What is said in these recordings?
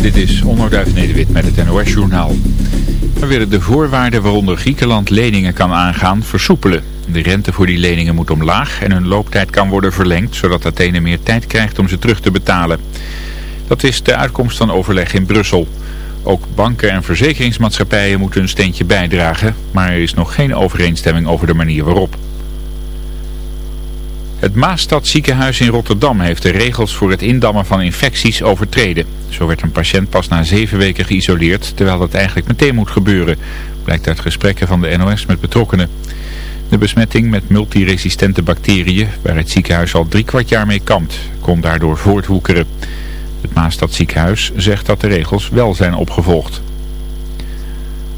Dit is Onderduif Nederwit met het NOS-journaal. We willen de voorwaarden waaronder Griekenland leningen kan aangaan versoepelen. De rente voor die leningen moet omlaag en hun looptijd kan worden verlengd... zodat Athene meer tijd krijgt om ze terug te betalen. Dat is de uitkomst van overleg in Brussel. Ook banken en verzekeringsmaatschappijen moeten een steentje bijdragen... maar er is nog geen overeenstemming over de manier waarop. Het Maastad ziekenhuis in Rotterdam heeft de regels voor het indammen van infecties overtreden. Zo werd een patiënt pas na zeven weken geïsoleerd, terwijl dat eigenlijk meteen moet gebeuren, blijkt uit gesprekken van de NOS met betrokkenen. De besmetting met multiresistente bacteriën, waar het ziekenhuis al drie kwart jaar mee kampt, kon daardoor voortwoekeren. Het Maastad ziekenhuis zegt dat de regels wel zijn opgevolgd.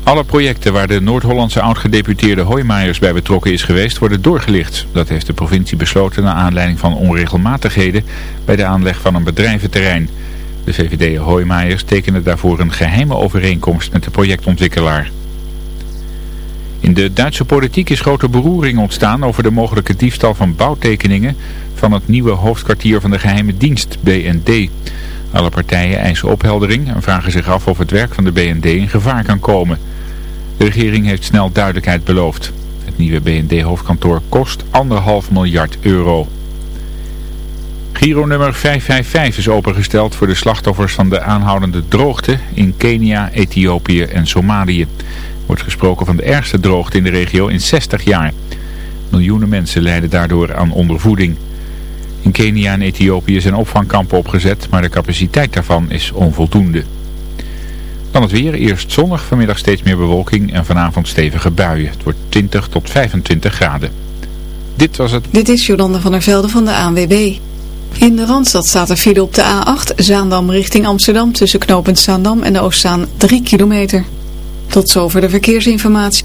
Alle projecten waar de Noord-Hollandse oud-gedeputeerde Hoijmaijers bij betrokken is geweest worden doorgelicht. Dat heeft de provincie besloten naar aanleiding van onregelmatigheden bij de aanleg van een bedrijventerrein. De VVD Hoijmaijers tekende daarvoor een geheime overeenkomst met de projectontwikkelaar. In de Duitse politiek is grote beroering ontstaan over de mogelijke diefstal van bouwtekeningen van het nieuwe hoofdkwartier van de geheime dienst, BND. Alle partijen eisen opheldering en vragen zich af of het werk van de BND in gevaar kan komen. De regering heeft snel duidelijkheid beloofd. Het nieuwe BND-hoofdkantoor kost anderhalf miljard euro. Giro nummer 555 is opengesteld voor de slachtoffers van de aanhoudende droogte in Kenia, Ethiopië en Somalië. Wordt gesproken van de ergste droogte in de regio in 60 jaar. Miljoenen mensen lijden daardoor aan ondervoeding. In Kenia en Ethiopië zijn opvangkampen opgezet, maar de capaciteit daarvan is onvoldoende. Dan het weer, eerst zonnig, vanmiddag steeds meer bewolking en vanavond stevige buien. Het wordt 20 tot 25 graden. Dit was het. Dit is Jolanda van der Velde van de ANWB. In de Randstad staat er file op de A8, Zaandam richting Amsterdam, tussen knooppunt Zaandam en de Oostzaan 3 kilometer. Tot zover de verkeersinformatie.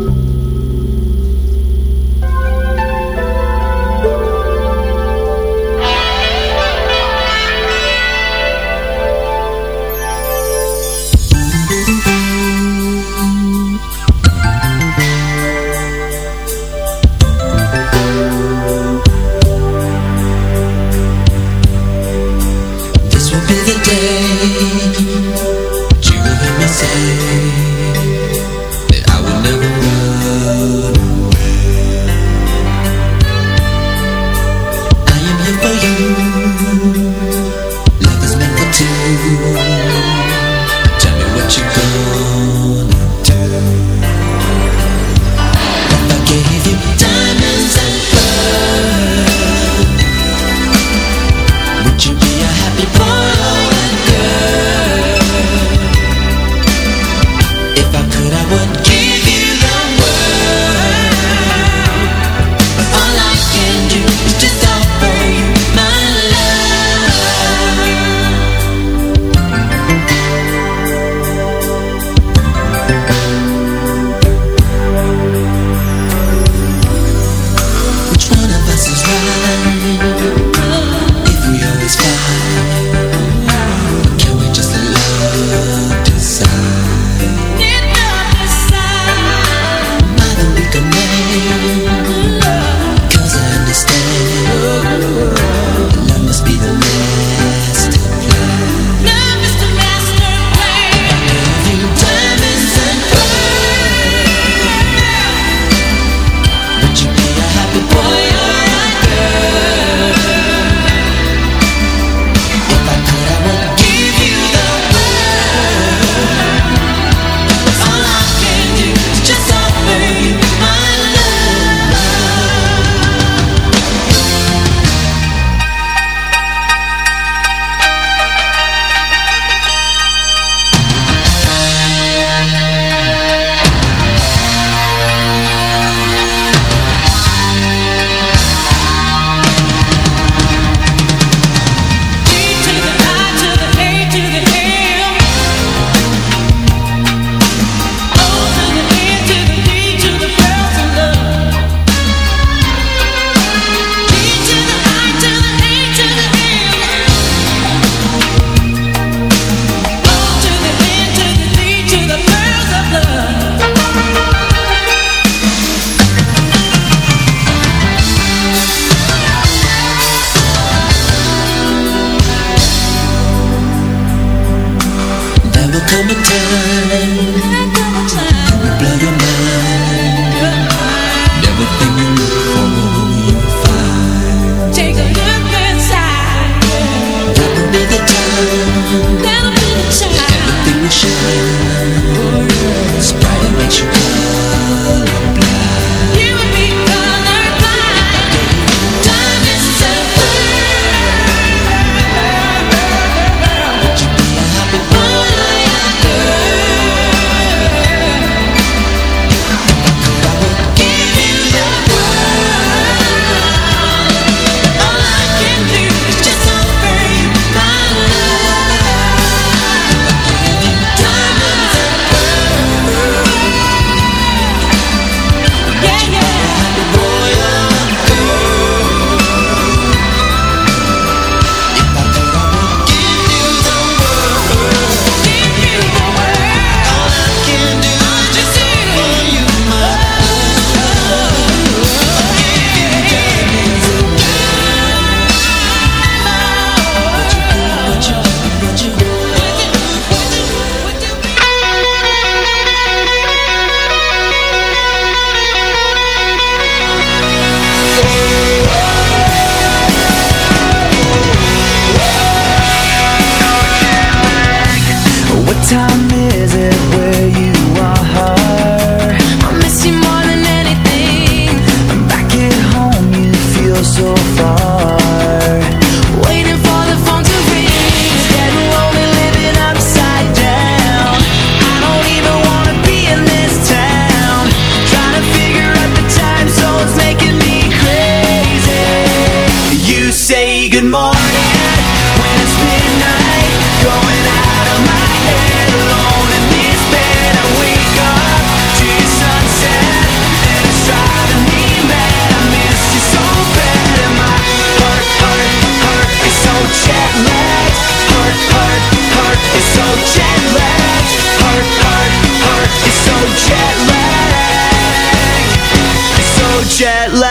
jet lag.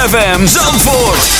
ZFM Zandvoort.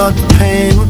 start the pain.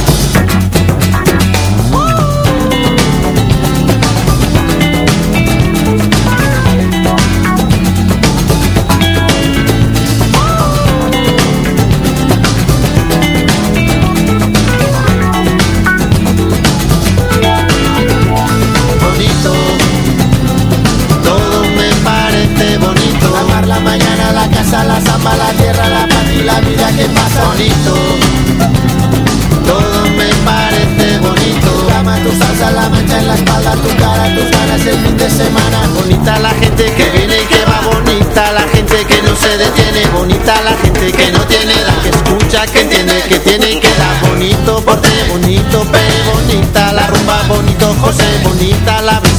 la la tierra, la paz y la vida que pasa bonito. Todo me parece bonito. Tu cama, tu salsa, la mancha en la espalda, tu cara, tus ganas el fin de semana. Bonita la gente que viene y que va, bonita la gente que no se detiene, bonita la gente que no tiene edad, que escucha, que entiende, que tiene y que da. Bonito porte, bonito pe, bonita la rumba, bonito José, bonita la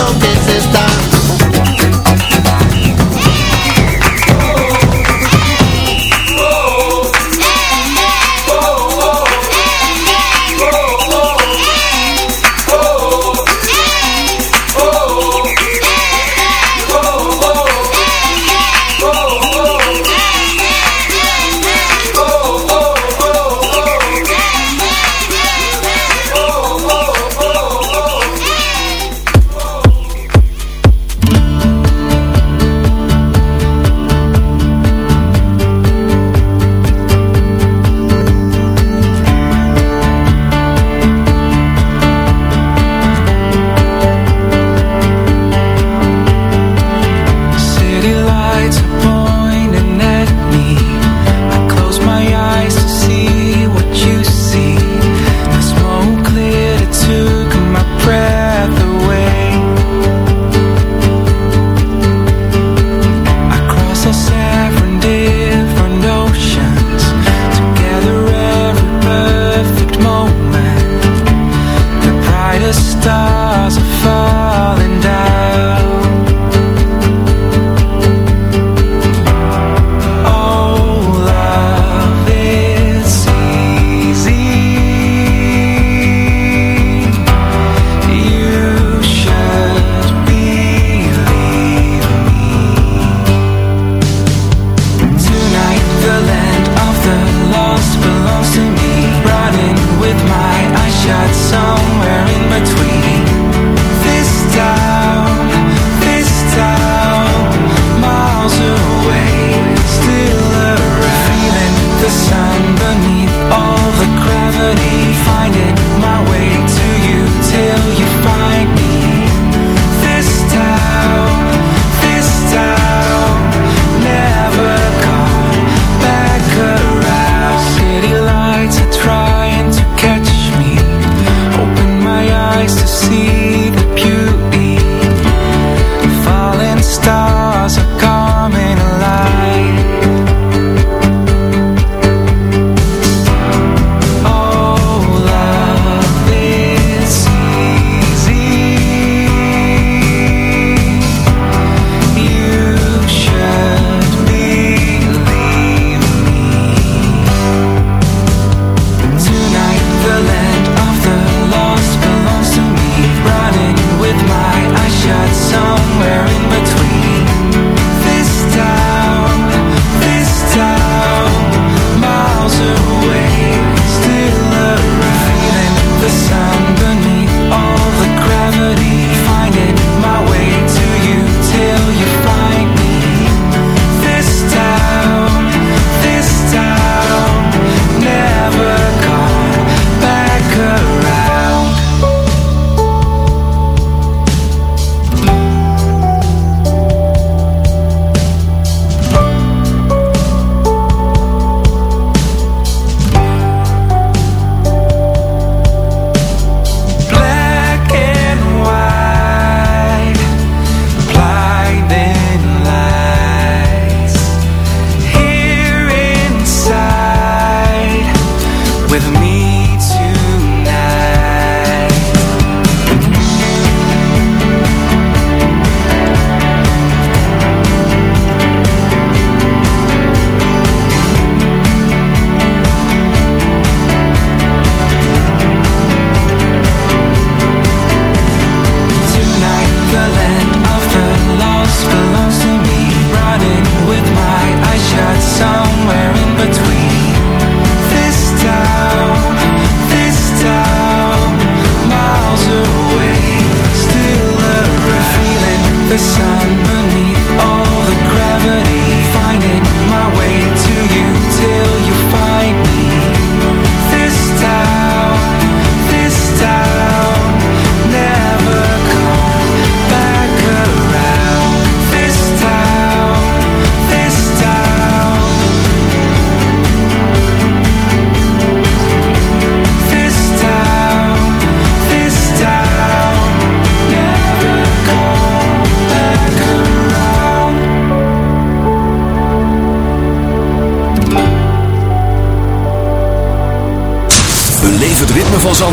cuando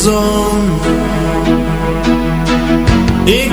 Zon. Ik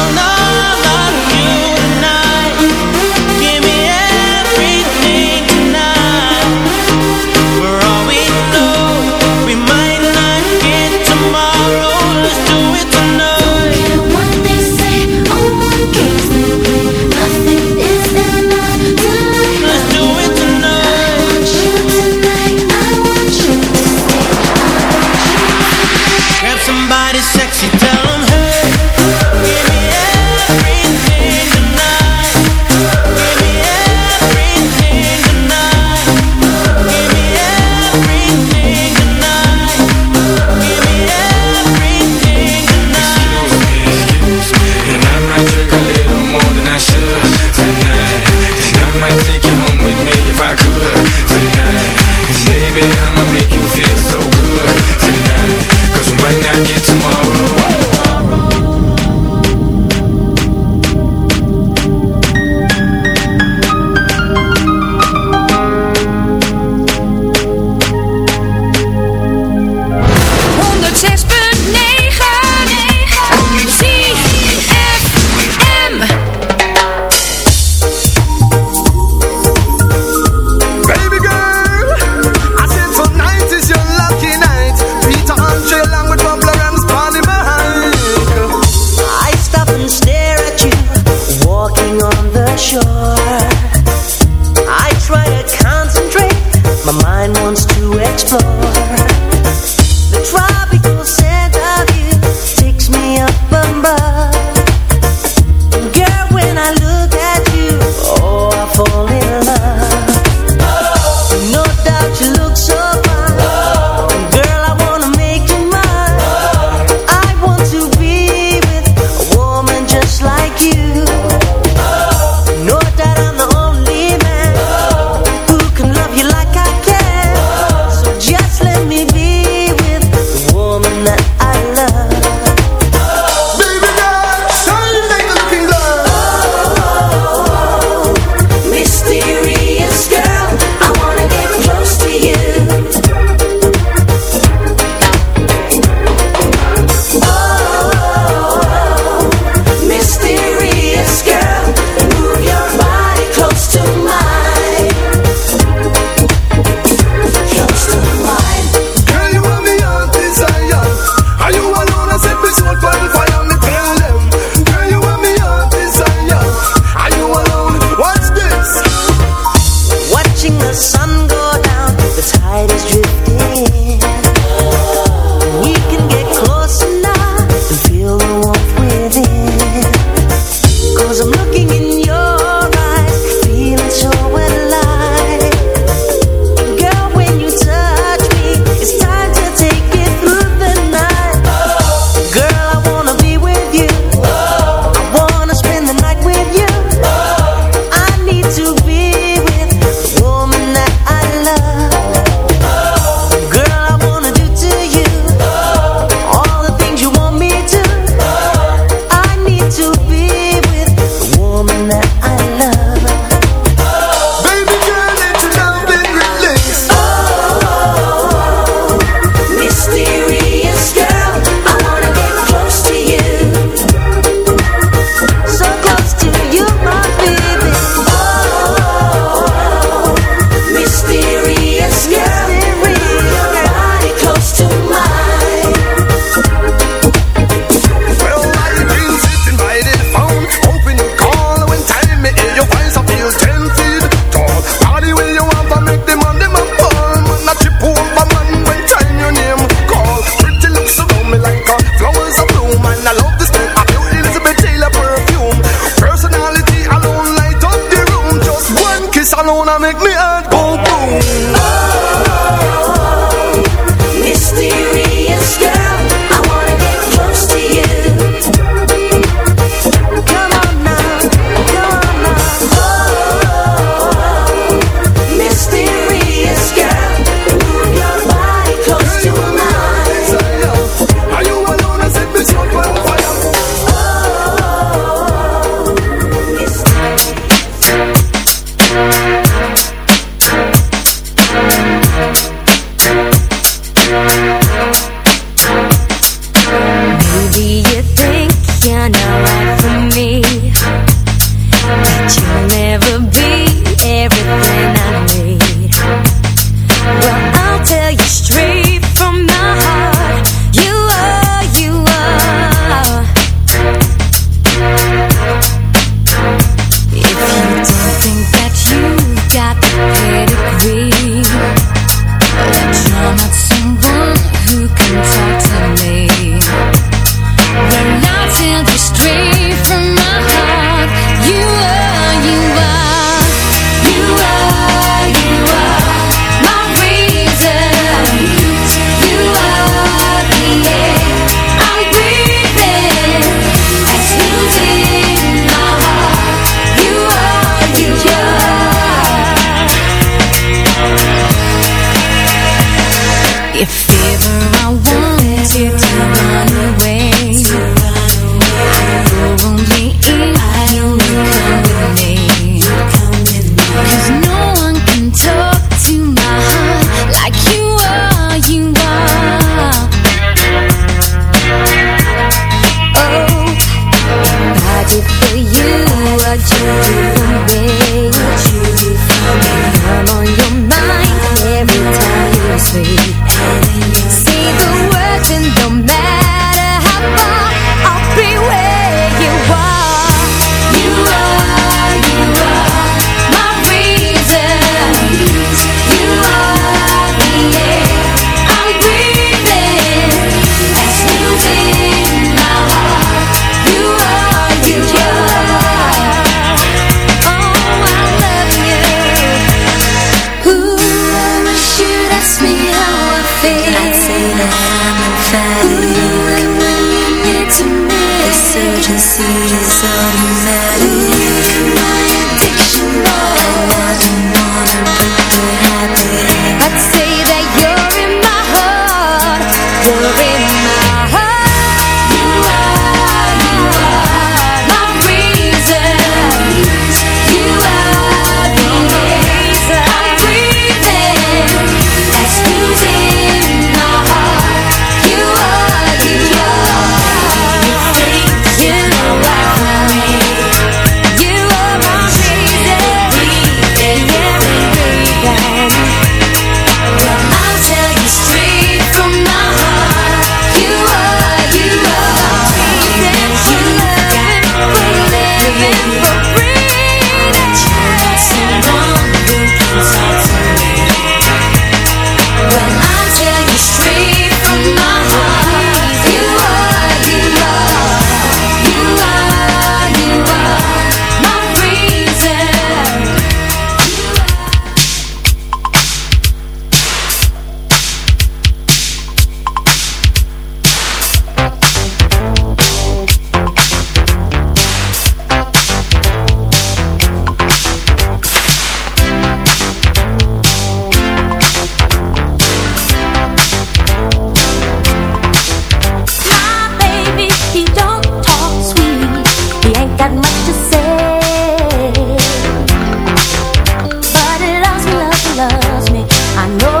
I know